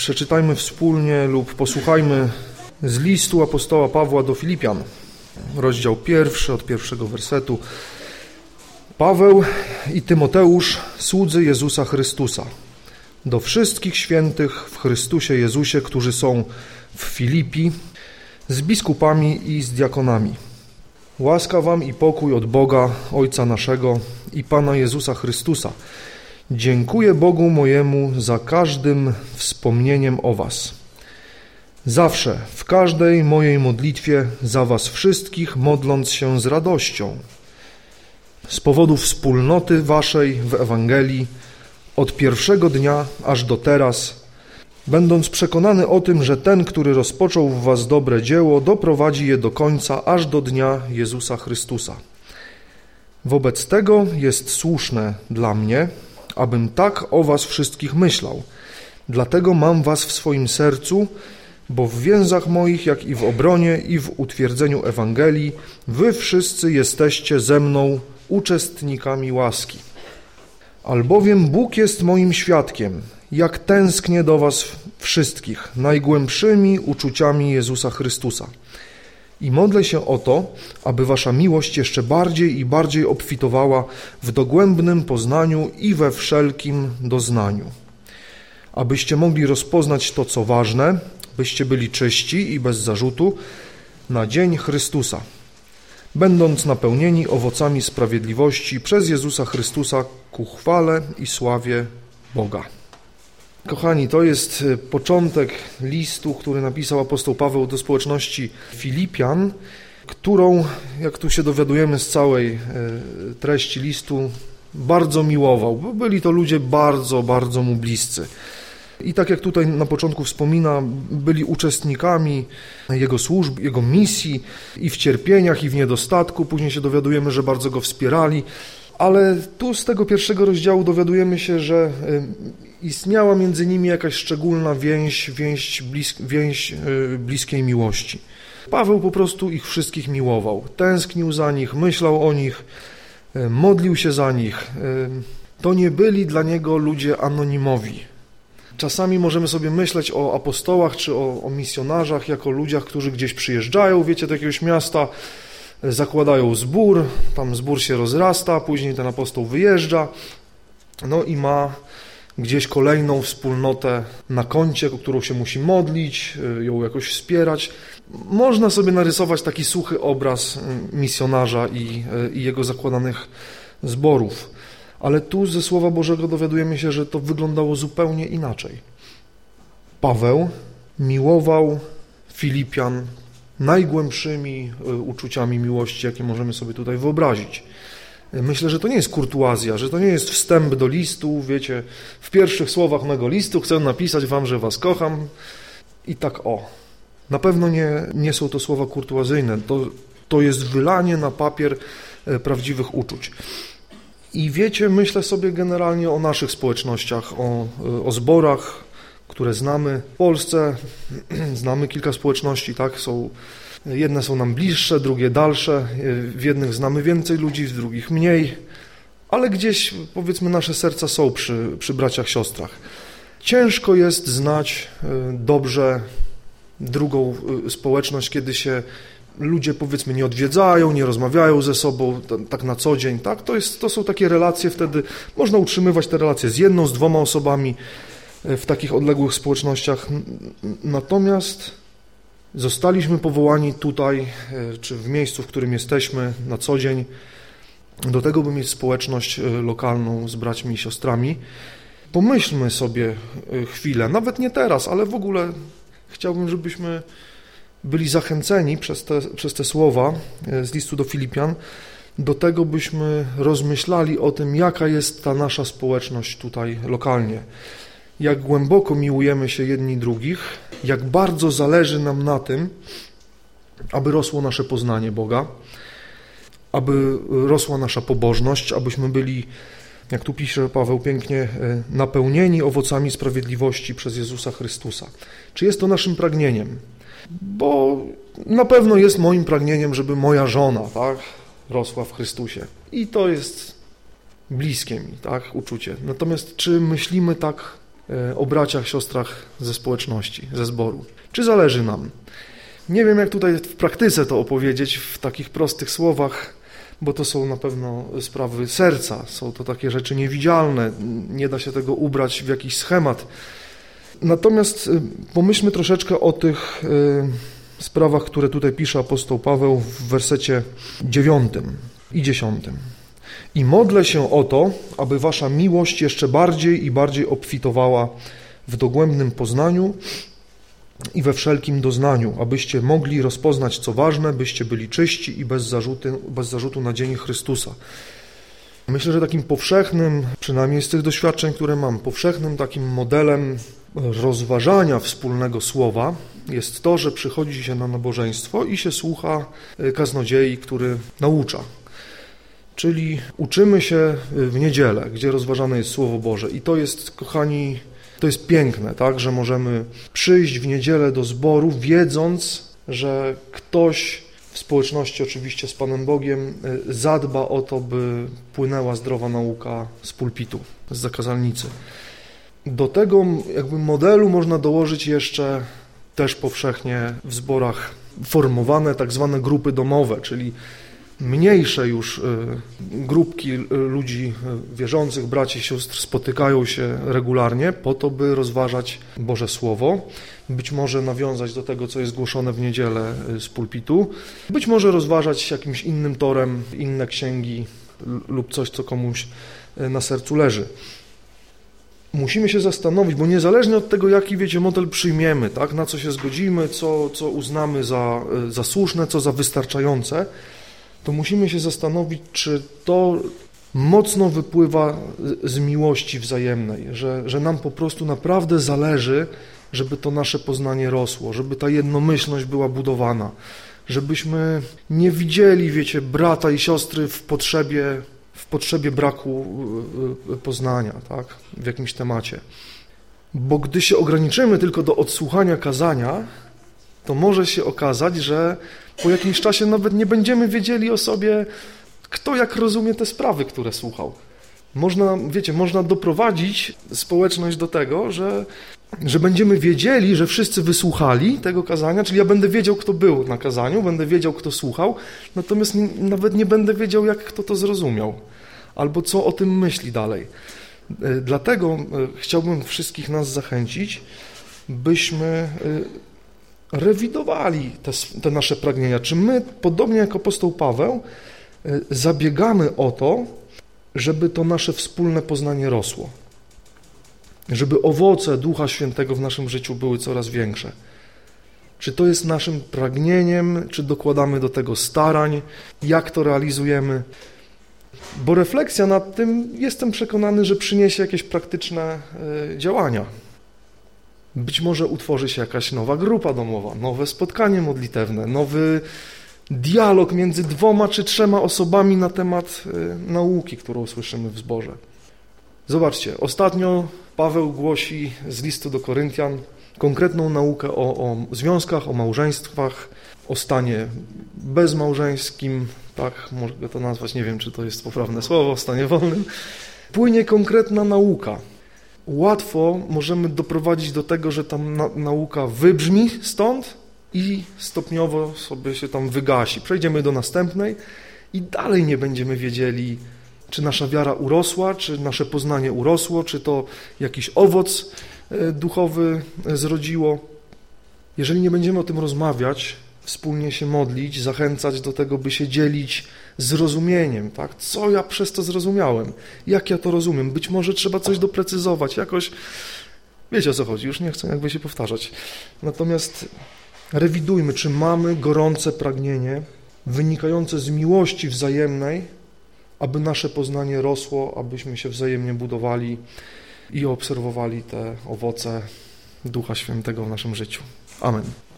Przeczytajmy wspólnie lub posłuchajmy z listu apostoła Pawła do Filipian, rozdział pierwszy od pierwszego wersetu. Paweł i Tymoteusz, słudzy Jezusa Chrystusa, do wszystkich świętych w Chrystusie Jezusie, którzy są w Filipi, z biskupami i z diakonami. Łaska wam i pokój od Boga, Ojca naszego i Pana Jezusa Chrystusa. Dziękuję Bogu mojemu za każdym wspomnieniem o was. Zawsze, w każdej mojej modlitwie za was wszystkich modląc się z radością. Z powodu wspólnoty waszej w Ewangelii, od pierwszego dnia aż do teraz, będąc przekonany o tym, że ten, który rozpoczął w was dobre dzieło, doprowadzi je do końca aż do dnia Jezusa Chrystusa. Wobec tego jest słuszne dla mnie, abym tak o was wszystkich myślał. Dlatego mam was w swoim sercu, bo w więzach moich, jak i w obronie i w utwierdzeniu Ewangelii, wy wszyscy jesteście ze mną uczestnikami łaski. Albowiem Bóg jest moim świadkiem, jak tęsknię do was wszystkich najgłębszymi uczuciami Jezusa Chrystusa. I modlę się o to, aby wasza miłość jeszcze bardziej i bardziej obfitowała w dogłębnym poznaniu i we wszelkim doznaniu. Abyście mogli rozpoznać to, co ważne, byście byli czyści i bez zarzutu na dzień Chrystusa, będąc napełnieni owocami sprawiedliwości przez Jezusa Chrystusa ku chwale i sławie Boga. Kochani, to jest e, początek listu, który napisał apostoł Paweł do społeczności Filipian, którą, jak tu się dowiadujemy z całej e, treści listu, bardzo miłował, bo byli to ludzie bardzo, bardzo mu bliscy. I tak jak tutaj na początku wspomina, byli uczestnikami jego służb, jego misji i w cierpieniach, i w niedostatku. Później się dowiadujemy, że bardzo go wspierali. Ale tu z tego pierwszego rozdziału dowiadujemy się, że istniała między nimi jakaś szczególna więź, więź, więź y, bliskiej miłości. Paweł po prostu ich wszystkich miłował, tęsknił za nich, myślał o nich, y, modlił się za nich. Y, to nie byli dla niego ludzie anonimowi. Czasami możemy sobie myśleć o apostołach czy o, o misjonarzach jako ludziach, którzy gdzieś przyjeżdżają, wiecie, do jakiegoś miasta, zakładają zbór, tam zbór się rozrasta, później ten apostoł wyjeżdża, no i ma gdzieś kolejną wspólnotę na koncie, o którą się musi modlić, y, ją jakoś wspierać. Można sobie narysować taki suchy obraz y, misjonarza i, y, i jego zakładanych zborów. Ale tu ze Słowa Bożego dowiadujemy się, że to wyglądało zupełnie inaczej. Paweł miłował Filipian najgłębszymi uczuciami miłości, jakie możemy sobie tutaj wyobrazić. Myślę, że to nie jest kurtuazja, że to nie jest wstęp do listu, wiecie, w pierwszych słowach mego listu chcę napisać wam, że was kocham i tak o. Na pewno nie, nie są to słowa kurtuazyjne, to, to jest wylanie na papier e, prawdziwych uczuć. I wiecie, myślę sobie generalnie o naszych społecznościach, o, e, o zborach, które znamy. W Polsce znamy kilka społeczności, tak, są Jedne są nam bliższe, drugie dalsze. W jednych znamy więcej ludzi, w drugich mniej, ale gdzieś powiedzmy nasze serca są przy, przy braciach, siostrach. Ciężko jest znać e, dobrze drugą e, społeczność, kiedy się ludzie powiedzmy nie odwiedzają, nie rozmawiają ze sobą tak na co dzień, tak? To, jest, to są takie relacje wtedy, można utrzymywać te relacje z jedną, z dwoma osobami w takich odległych społecznościach. Natomiast Zostaliśmy powołani tutaj, e, czy w miejscu, w którym jesteśmy na co dzień, do tego, by mieć społeczność e, lokalną z braćmi i siostrami. Pomyślmy sobie e, chwilę, nawet nie teraz, ale w ogóle chciałbym, żebyśmy byli zachęceni przez te, przez te słowa z listu do Filipian, do tego, byśmy rozmyślali o tym, jaka jest ta nasza społeczność tutaj lokalnie jak głęboko miłujemy się jedni drugich, jak bardzo zależy nam na tym, aby rosło nasze poznanie Boga, aby rosła nasza pobożność, abyśmy byli, jak tu pisze Paweł pięknie, e, napełnieni owocami sprawiedliwości przez Jezusa Chrystusa. Czy jest to naszym pragnieniem? Bo na pewno jest moim pragnieniem, żeby moja żona, tak, rosła w Chrystusie. I to jest bliskie mi, tak, uczucie. Natomiast czy myślimy tak o braciach, siostrach ze społeczności, ze zboru. Czy zależy nam? Nie wiem, jak tutaj w praktyce to opowiedzieć w takich prostych słowach, bo to są na pewno sprawy serca, są to takie rzeczy niewidzialne, nie da się tego ubrać w jakiś schemat. Natomiast y, pomyślmy troszeczkę o tych y, sprawach, które tutaj pisze apostoł Paweł w wersecie dziewiątym i dziesiątym. I modlę się o to, aby wasza miłość jeszcze bardziej i bardziej obfitowała w dogłębnym poznaniu i we wszelkim doznaniu, abyście mogli rozpoznać, co ważne, byście byli czyści i bez, zarzuty, bez zarzutu na dzień Chrystusa. Myślę, że takim powszechnym, przynajmniej z tych doświadczeń, które mam, powszechnym takim modelem rozważania wspólnego słowa jest to, że przychodzi się na nabożeństwo i się słucha e, kaznodziei, który naucza. Czyli uczymy się w niedzielę, gdzie rozważane jest Słowo Boże. I to jest, kochani, to jest piękne, tak, że możemy przyjść w niedzielę do zboru, wiedząc, że ktoś w społeczności oczywiście z Panem Bogiem e, zadba o to, by płynęła zdrowa nauka z pulpitu, z zakazalnicy. Do tego jakby modelu można dołożyć jeszcze też powszechnie w zborach formowane tak zwane grupy domowe, czyli mniejsze już y, grupki y, ludzi y, wierzących, braci, sióstr spotykają się regularnie po to, by rozważać Boże Słowo, być może nawiązać do tego, co jest głoszone w niedzielę z pulpitu, być może rozważać jakimś innym torem inne księgi lub coś, co komuś na sercu leży. Musimy się zastanowić, bo niezależnie od tego, jaki, wiecie, model przyjmiemy, tak, na co się zgodzimy, co, co uznamy za, za słuszne, co za wystarczające, to musimy się zastanowić, czy to mocno wypływa z miłości wzajemnej, że, że nam po prostu naprawdę zależy, żeby to nasze poznanie rosło, żeby ta jednomyślność była budowana, żebyśmy nie widzieli, wiecie, brata i siostry w potrzebie w potrzebie braku y, y, poznania tak, w jakimś temacie. Bo gdy się ograniczymy tylko do odsłuchania kazania, to może się okazać, że po jakimś czasie nawet nie będziemy wiedzieli o sobie, kto jak rozumie te sprawy, które słuchał. Można, wiecie, można doprowadzić społeczność do tego, że, że będziemy wiedzieli, że wszyscy wysłuchali tego kazania, czyli ja będę wiedział, kto był na kazaniu, będę wiedział, kto słuchał, natomiast nawet nie będę wiedział, jak kto to zrozumiał, albo co o tym myśli dalej. E, dlatego e, chciałbym wszystkich nas zachęcić, byśmy e, rewidowali te, te nasze pragnienia. Czy my, podobnie jak apostoł Paweł, zabiegamy o to, żeby to nasze wspólne poznanie rosło, żeby owoce Ducha Świętego w naszym życiu były coraz większe. Czy to jest naszym pragnieniem, czy dokładamy do tego starań, jak to realizujemy? Bo refleksja nad tym, jestem przekonany, że przyniesie jakieś praktyczne e, działania. Być może utworzy się jakaś nowa grupa domowa, nowe spotkanie modlitewne, nowy dialog między dwoma czy trzema osobami na temat y, nauki, którą słyszymy w zborze. Zobaczcie, ostatnio Paweł głosi z listu do Koryntian konkretną naukę o, o związkach, o małżeństwach, o stanie bezmałżeńskim, tak, mogę to nazwać, nie wiem, czy to jest poprawne słowo, w stanie wolnym. Płynie konkretna nauka. Łatwo możemy doprowadzić do tego, że ta na nauka wybrzmi stąd, i stopniowo sobie się tam wygasi. Przejdziemy do następnej i dalej nie będziemy wiedzieli, czy nasza wiara urosła, czy nasze poznanie urosło, czy to jakiś owoc e, duchowy zrodziło. Jeżeli nie będziemy o tym rozmawiać, wspólnie się modlić, zachęcać do tego, by się dzielić zrozumieniem, tak? Co ja przez to zrozumiałem? Jak ja to rozumiem? Być może trzeba coś doprecyzować, jakoś... Wiecie o co chodzi, już nie chcę jakby się powtarzać. Natomiast rewidujmy, czy mamy gorące pragnienie wynikające z miłości wzajemnej, aby nasze poznanie rosło, abyśmy się wzajemnie budowali i obserwowali te owoce Ducha Świętego w naszym życiu. Amen.